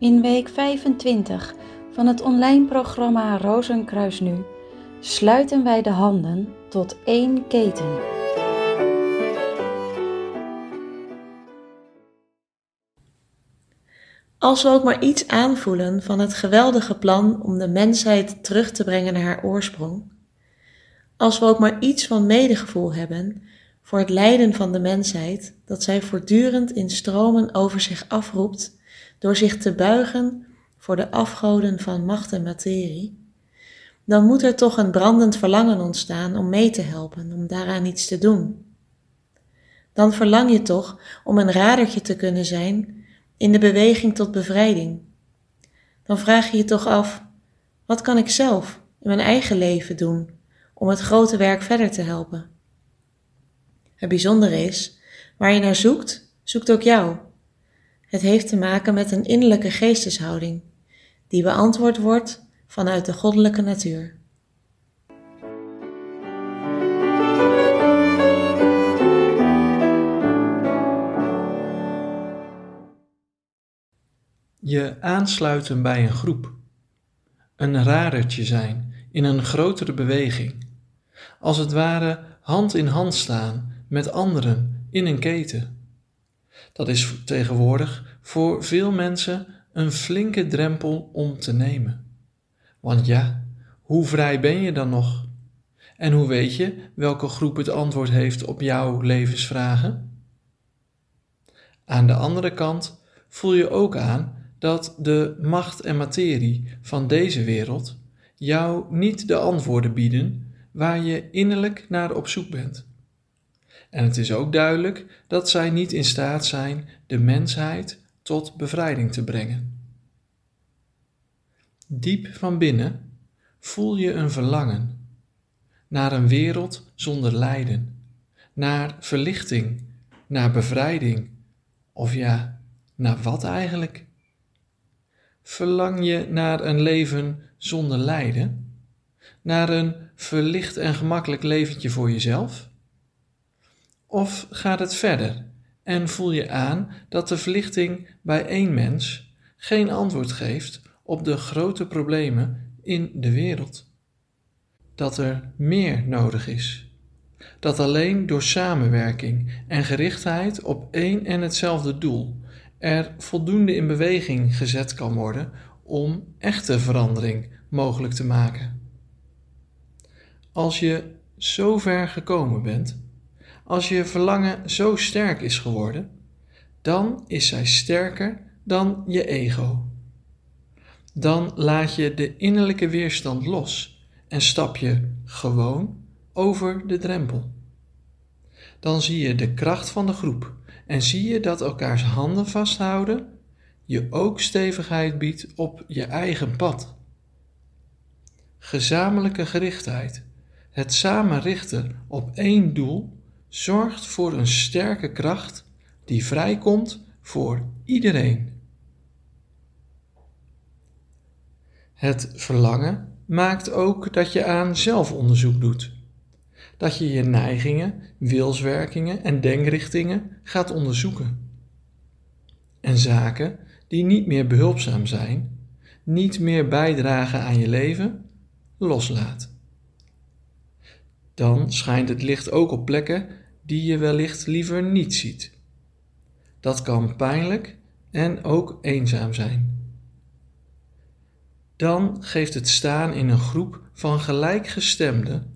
In week 25 van het online programma Rozenkruis Nu sluiten wij de handen tot één keten. Als we ook maar iets aanvoelen van het geweldige plan om de mensheid terug te brengen naar haar oorsprong, als we ook maar iets van medegevoel hebben voor het lijden van de mensheid dat zij voortdurend in stromen over zich afroept door zich te buigen voor de afgoden van macht en materie, dan moet er toch een brandend verlangen ontstaan om mee te helpen, om daaraan iets te doen. Dan verlang je toch om een radertje te kunnen zijn in de beweging tot bevrijding. Dan vraag je je toch af: wat kan ik zelf in mijn eigen leven doen om het grote werk verder te helpen? Het bijzondere is, waar je naar zoekt, zoekt ook jou. Het heeft te maken met een innerlijke geesteshouding, die beantwoord wordt vanuit de goddelijke natuur. Je aansluiten bij een groep. Een radertje zijn in een grotere beweging. Als het ware hand in hand staan met anderen in een keten. Dat is tegenwoordig voor veel mensen een flinke drempel om te nemen. Want ja, hoe vrij ben je dan nog? En hoe weet je welke groep het antwoord heeft op jouw levensvragen? Aan de andere kant voel je ook aan dat de macht en materie van deze wereld jou niet de antwoorden bieden waar je innerlijk naar op zoek bent. En het is ook duidelijk dat zij niet in staat zijn de mensheid tot bevrijding te brengen. Diep van binnen voel je een verlangen naar een wereld zonder lijden, naar verlichting, naar bevrijding, of ja, naar wat eigenlijk? Verlang je naar een leven zonder lijden? Naar een verlicht en gemakkelijk leventje voor jezelf? Of gaat het verder en voel je aan dat de verlichting bij één mens geen antwoord geeft op de grote problemen in de wereld? Dat er meer nodig is. Dat alleen door samenwerking en gerichtheid op één en hetzelfde doel er voldoende in beweging gezet kan worden om echte verandering mogelijk te maken. Als je zo ver gekomen bent, als je verlangen zo sterk is geworden, dan is zij sterker dan je ego. Dan laat je de innerlijke weerstand los en stap je gewoon over de drempel. Dan zie je de kracht van de groep en zie je dat elkaars handen vasthouden je ook stevigheid biedt op je eigen pad. Gezamenlijke gerichtheid, het samen richten op één doel, zorgt voor een sterke kracht die vrijkomt voor iedereen. Het verlangen maakt ook dat je aan zelfonderzoek doet. Dat je je neigingen, wilswerkingen en denkrichtingen gaat onderzoeken. En zaken die niet meer behulpzaam zijn, niet meer bijdragen aan je leven, loslaat. Dan schijnt het licht ook op plekken die je wellicht liever niet ziet. Dat kan pijnlijk en ook eenzaam zijn. Dan geeft het staan in een groep van gelijkgestemden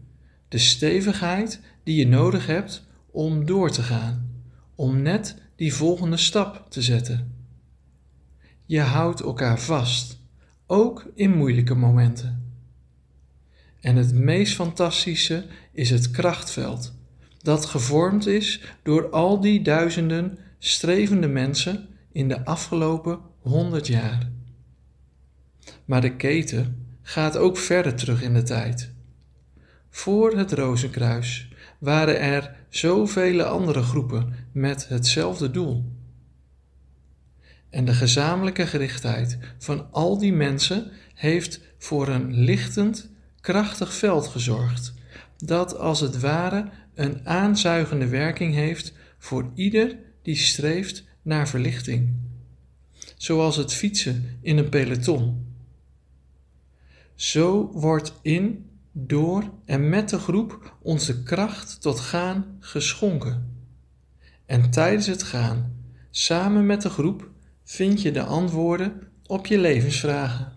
de stevigheid die je nodig hebt om door te gaan, om net die volgende stap te zetten. Je houdt elkaar vast, ook in moeilijke momenten. En het meest fantastische is het krachtveld, dat gevormd is door al die duizenden strevende mensen in de afgelopen honderd jaar. Maar de keten gaat ook verder terug in de tijd. Voor het Rozenkruis waren er zoveel andere groepen met hetzelfde doel. En de gezamenlijke gerichtheid van al die mensen heeft voor een lichtend, krachtig veld gezorgd, dat als het ware een aanzuigende werking heeft voor ieder die streeft naar verlichting. zoals het fietsen in een peloton. Zo wordt in, door en met de groep onze kracht tot gaan geschonken. En tijdens het gaan, samen met de groep, vind je de antwoorden op je levensvragen.